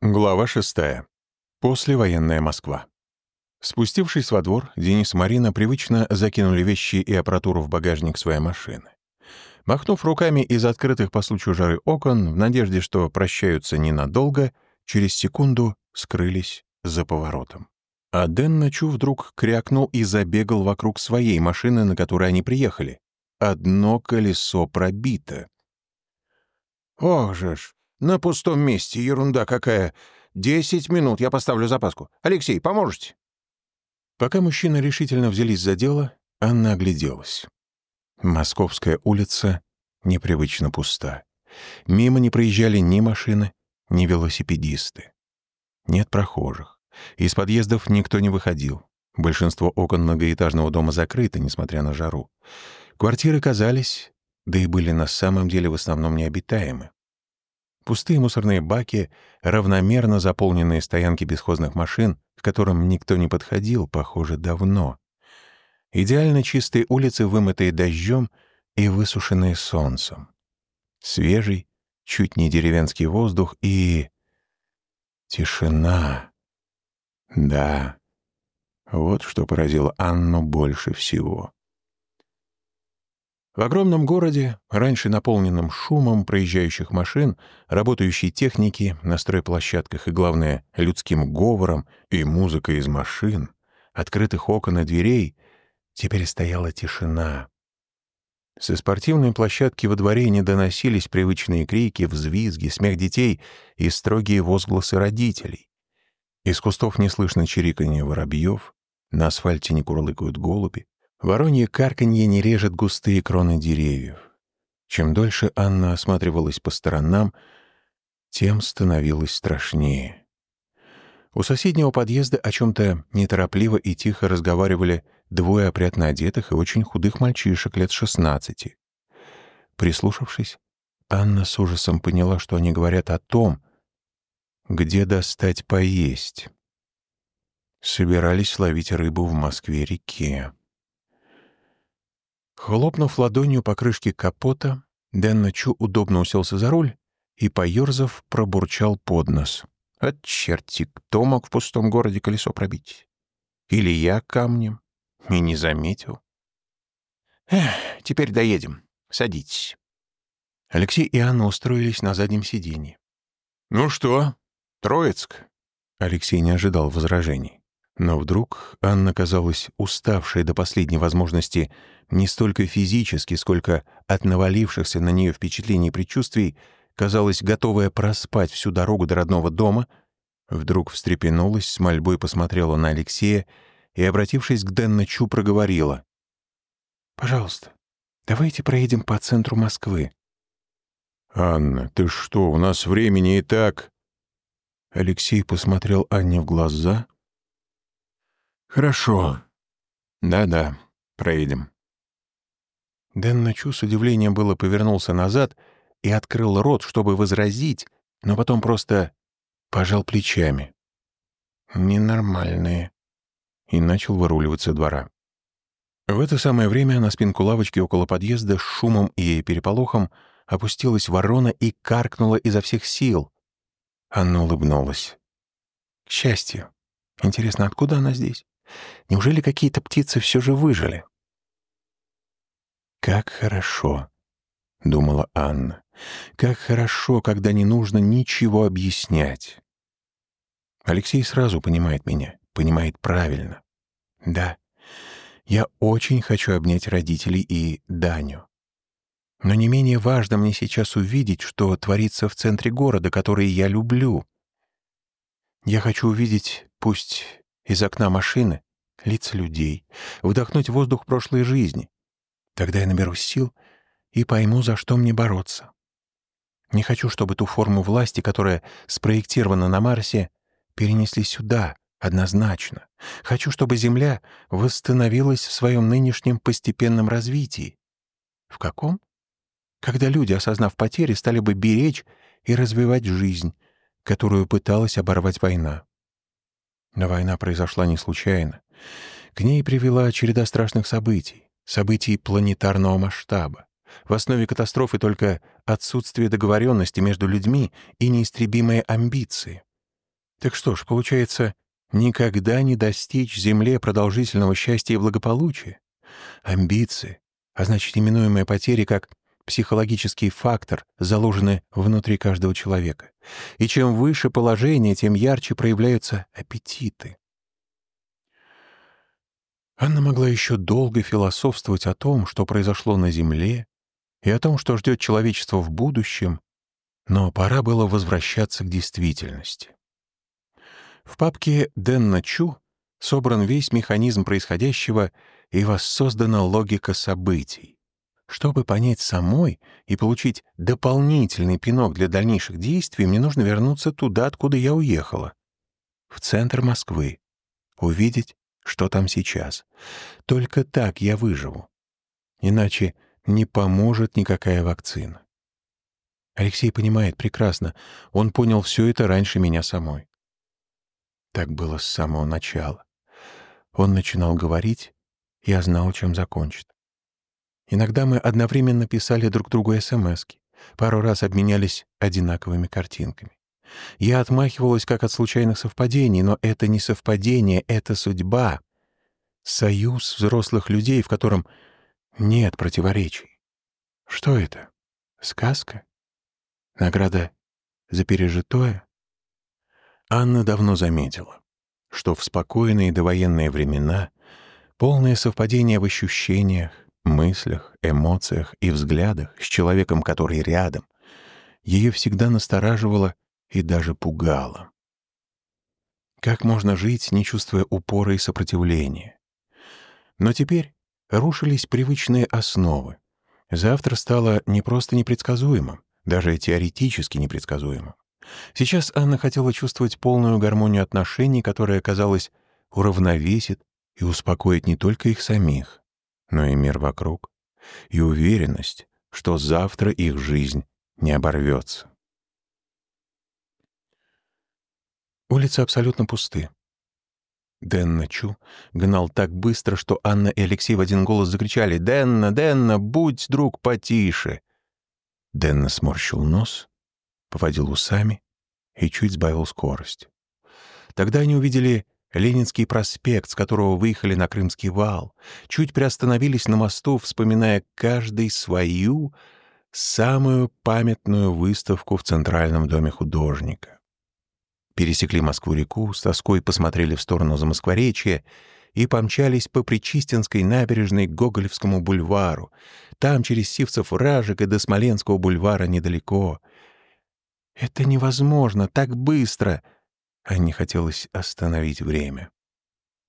Глава шестая. Послевоенная Москва. Спустившись во двор, Денис и Марина привычно закинули вещи и аппаратуру в багажник своей машины. Махнув руками из открытых по случаю жары окон, в надежде, что прощаются ненадолго, через секунду скрылись за поворотом. А Дэн Ночу вдруг крякнул и забегал вокруг своей машины, на которой они приехали. Одно колесо пробито. «Ох же ж, на пустом месте, ерунда какая. Десять минут, я поставлю запаску. Алексей, поможете?» Пока мужчины решительно взялись за дело, Анна огляделась. Московская улица непривычно пуста. Мимо не проезжали ни машины, ни велосипедисты. Нет прохожих. Из подъездов никто не выходил. Большинство окон многоэтажного дома закрыто, несмотря на жару. Квартиры казались, да и были на самом деле в основном необитаемы. Пустые мусорные баки, равномерно заполненные стоянки бесхозных машин, к которым никто не подходил, похоже, давно. Идеально чистые улицы, вымытые дождем и высушенные солнцем. Свежий, чуть не деревенский воздух и... Тишина. Да, вот что поразило Анну больше всего. В огромном городе, раньше наполненном шумом проезжающих машин, работающей техники на стройплощадках и, главное, людским говором и музыкой из машин, открытых окон и дверей, теперь стояла тишина. Со спортивной площадки во дворе не доносились привычные крики, взвизги, смех детей и строгие возгласы родителей. Из кустов не слышно чириканье воробьев, на асфальте не курлыкают голуби. Воронье карканье не режет густые кроны деревьев. Чем дольше Анна осматривалась по сторонам, тем становилось страшнее. У соседнего подъезда о чем-то неторопливо и тихо разговаривали двое опрятно одетых и очень худых мальчишек лет шестнадцати. Прислушавшись, Анна с ужасом поняла, что они говорят о том, где достать поесть. Собирались ловить рыбу в Москве-реке. Хлопнув ладонью по крышке капота, Дэн Чу удобно уселся за руль и, поерзав, пробурчал под нос. «От черти, кто мог в пустом городе колесо пробить? Или я камнем? И не заметил. Эх, теперь доедем. Садитесь». Алексей и Анна устроились на заднем сиденье. «Ну что, Троицк?» Алексей не ожидал возражений. Но вдруг Анна казалась уставшей до последней возможности не столько физически, сколько от навалившихся на нее впечатлений и предчувствий, казалась готовая проспать всю дорогу до родного дома, вдруг встрепенулась, с мольбой посмотрела на Алексея и, обратившись к Денна Чу, проговорила. «Пожалуйста, давайте проедем по центру Москвы». «Анна, ты что, у нас времени и так...» Алексей посмотрел Анне в глаза, «Хорошо. Да-да, проедем». Дэн Ночу с удивлением было повернулся назад и открыл рот, чтобы возразить, но потом просто пожал плечами. «Ненормальные». И начал выруливаться двора. В это самое время на спинку лавочки около подъезда с шумом и переполохом опустилась ворона и каркнула изо всех сил. Анна улыбнулась. К счастью. Интересно, откуда она здесь? Неужели какие-то птицы все же выжили? «Как хорошо», — думала Анна, — «как хорошо, когда не нужно ничего объяснять». Алексей сразу понимает меня, понимает правильно. Да, я очень хочу обнять родителей и Даню. Но не менее важно мне сейчас увидеть, что творится в центре города, который я люблю. Я хочу увидеть, пусть из окна машины лица людей, вдохнуть воздух прошлой жизни. Тогда я наберусь сил и пойму, за что мне бороться. Не хочу, чтобы ту форму власти, которая спроектирована на Марсе, перенесли сюда, однозначно. Хочу, чтобы Земля восстановилась в своем нынешнем постепенном развитии. В каком? Когда люди, осознав потери, стали бы беречь и развивать жизнь, которую пыталась оборвать война. Но война произошла не случайно. К ней привела череда страшных событий, событий планетарного масштаба. В основе катастрофы только отсутствие договоренности между людьми и неистребимые амбиции. Так что ж, получается, никогда не достичь Земле продолжительного счастья и благополучия? Амбиции, а значит, именуемые потери как психологический фактор, заложены внутри каждого человека. И чем выше положение, тем ярче проявляются аппетиты. Анна могла еще долго философствовать о том, что произошло на Земле, и о том, что ждет человечество в будущем, но пора было возвращаться к действительности. В папке Дэнна Чу собран весь механизм происходящего и воссоздана логика событий. Чтобы понять самой и получить дополнительный пинок для дальнейших действий, мне нужно вернуться туда, откуда я уехала. В центр Москвы. Увидеть, что там сейчас. Только так я выживу. Иначе не поможет никакая вакцина. Алексей понимает прекрасно. Он понял все это раньше меня самой. Так было с самого начала. Он начинал говорить, я знал, чем закончит. Иногда мы одновременно писали друг другу смс пару раз обменялись одинаковыми картинками. Я отмахивалась как от случайных совпадений, но это не совпадение, это судьба. Союз взрослых людей, в котором нет противоречий. Что это? Сказка? Награда за пережитое? Анна давно заметила, что в спокойные довоенные времена полное совпадение в ощущениях, мыслях, эмоциях и взглядах с человеком, который рядом, ее всегда настораживало и даже пугало. Как можно жить, не чувствуя упора и сопротивления? Но теперь рушились привычные основы. Завтра стало не просто непредсказуемым, даже теоретически непредсказуемым. Сейчас Анна хотела чувствовать полную гармонию отношений, которая, казалось, уравновесит и успокоит не только их самих, но и мир вокруг, и уверенность, что завтра их жизнь не оборвется. Улицы абсолютно пусты. Дэнна Чу гнал так быстро, что Анна и Алексей в один голос закричали «Дэнна, Дэнна, будь, друг, потише!» Дэнна сморщил нос, поводил усами и чуть сбавил скорость. Тогда они увидели Ленинский проспект, с которого выехали на Крымский вал, чуть приостановились на мосту, вспоминая каждый свою самую памятную выставку в Центральном доме художника. Пересекли Москву-реку, с тоской посмотрели в сторону Замоскворечья и помчались по Причистинской набережной к Гоголевскому бульвару. Там через Сивцев-Ражек и до Смоленского бульвара недалеко. «Это невозможно, так быстро!» Анне хотелось остановить время.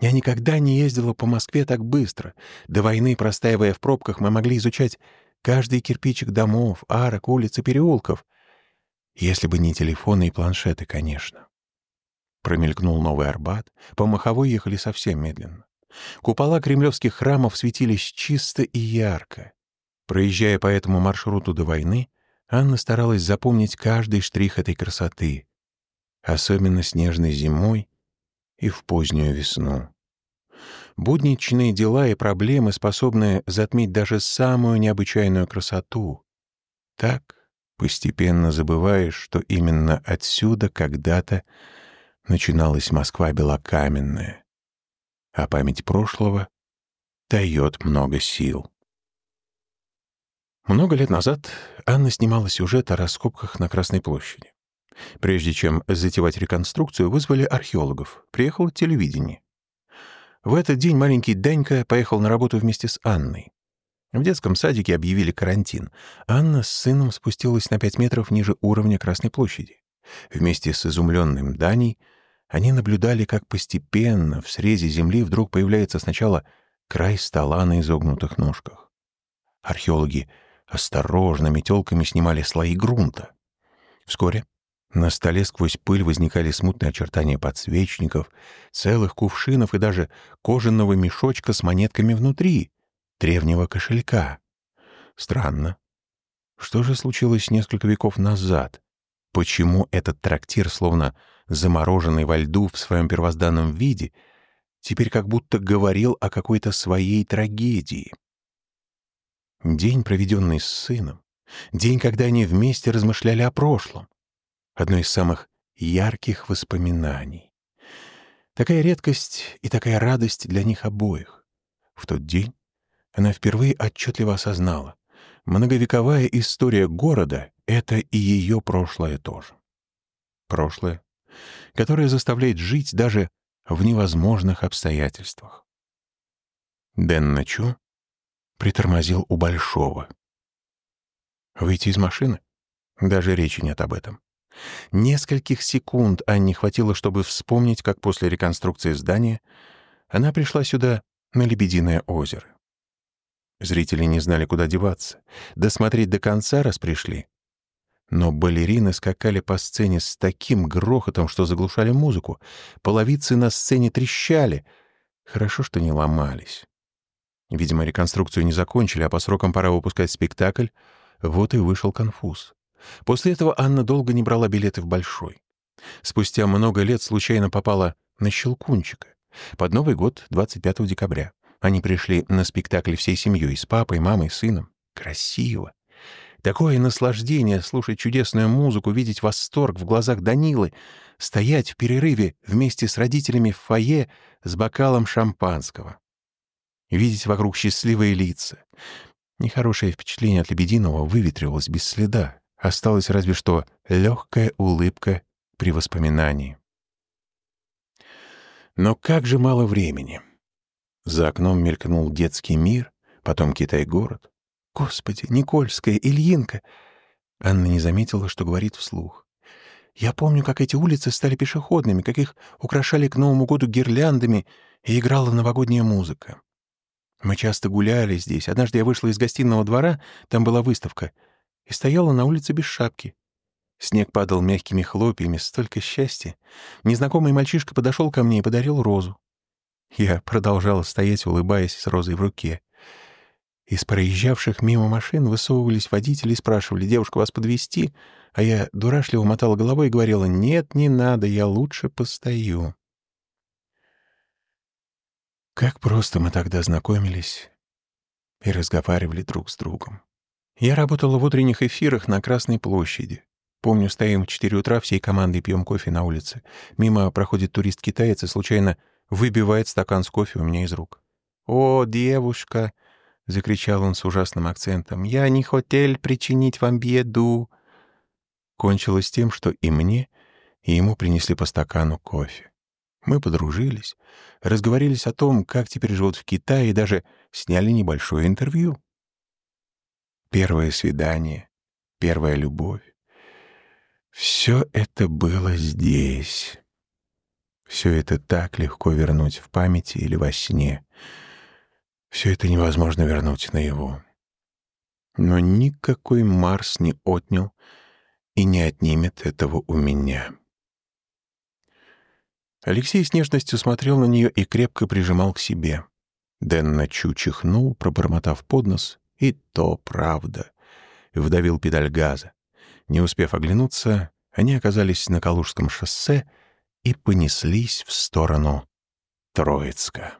Я никогда не ездила по Москве так быстро. До войны, простаивая в пробках, мы могли изучать каждый кирпичик домов, арок, улиц и переулков. Если бы не телефоны и планшеты, конечно. Промелькнул Новый Арбат, по Маховой ехали совсем медленно. Купола кремлевских храмов светились чисто и ярко. Проезжая по этому маршруту до войны, Анна старалась запомнить каждый штрих этой красоты, особенно снежной зимой и в позднюю весну. Будничные дела и проблемы способны затмить даже самую необычайную красоту. Так постепенно забываешь, что именно отсюда когда-то начиналась Москва белокаменная, а память прошлого дает много сил. Много лет назад Анна снимала сюжет о раскопках на Красной площади. Прежде чем затевать реконструкцию, вызвали археологов. Приехало телевидение. В этот день маленький Данька поехал на работу вместе с Анной. В детском садике объявили карантин. Анна с сыном спустилась на пять метров ниже уровня Красной площади. Вместе с изумленным Даней они наблюдали, как постепенно в срезе земли вдруг появляется сначала край стола на изогнутых ножках. Археологи осторожно метелками снимали слои грунта. Вскоре на столе сквозь пыль возникали смутные очертания подсвечников, целых кувшинов и даже кожаного мешочка с монетками внутри, древнего кошелька. Странно. Что же случилось несколько веков назад? Почему этот трактир, словно замороженный во льду в своем первозданном виде, теперь как будто говорил о какой-то своей трагедии? День, проведенный с сыном, день, когда они вместе размышляли о прошлом, одно из самых ярких воспоминаний. Такая редкость и такая радость для них обоих. В тот день она впервые отчетливо осознала. Многовековая история города — это и ее прошлое тоже. Прошлое, которое заставляет жить даже в невозможных обстоятельствах. Дэн Начу притормозил у Большого. Выйти из машины? Даже речи нет об этом. Нескольких секунд Анне хватило, чтобы вспомнить, как после реконструкции здания она пришла сюда на Лебединое озеро. Зрители не знали, куда деваться. Досмотреть до конца раз пришли. Но балерины скакали по сцене с таким грохотом, что заглушали музыку. Половицы на сцене трещали. Хорошо, что не ломались. Видимо, реконструкцию не закончили, а по срокам пора выпускать спектакль. Вот и вышел конфуз. После этого Анна долго не брала билеты в Большой. Спустя много лет случайно попала на Щелкунчика. Под Новый год, 25 декабря. Они пришли на спектакль всей семьей, с папой, мамой, сыном. Красиво. Такое наслаждение слушать чудесную музыку, видеть восторг в глазах Данилы, стоять в перерыве вместе с родителями в фойе с бокалом шампанского. Видеть вокруг счастливые лица. Нехорошее впечатление от Лебединого выветрилось без следа. Осталась разве что легкая улыбка при воспоминании. Но как же мало времени. За окном мелькнул детский мир, потом Китай-город. Господи, Никольская, Ильинка! Анна не заметила, что говорит вслух. Я помню, как эти улицы стали пешеходными, как их украшали к Новому году гирляндами и играла новогодняя музыка. Мы часто гуляли здесь. Однажды я вышла из гостиного двора, там была выставка — и стояла на улице без шапки. Снег падал мягкими хлопьями, столько счастья. Незнакомый мальчишка подошел ко мне и подарил розу. Я продолжала стоять, улыбаясь с розой в руке. Из проезжавших мимо машин высовывались водители и спрашивали, «Девушка, вас подвести? А я дурашливо мотала головой и говорила, «Нет, не надо, я лучше постою». Как просто мы тогда знакомились и разговаривали друг с другом. Я работала в утренних эфирах на Красной площади. Помню, стоим в 4 утра всей командой пьем кофе на улице. Мимо проходит турист-китаец и случайно выбивает стакан с кофе у меня из рук. «О, девушка!» — закричал он с ужасным акцентом. «Я не хотел причинить вам беду!» Кончилось тем, что и мне, и ему принесли по стакану кофе. Мы подружились, разговорились о том, как теперь живут в Китае, и даже сняли небольшое интервью. Первое свидание, первая любовь. Все это было здесь. Все это так легко вернуть в памяти или во сне. Все это невозможно вернуть наяву. Но никакой Марс не отнял и не отнимет этого у меня. Алексей с нежностью смотрел на нее и крепко прижимал к себе. Дэн Начу чихнул, пробормотав под нос, и то правда. Вдавил педаль газа. Не успев оглянуться, они оказались на Калужском шоссе и понеслись в сторону Троицка.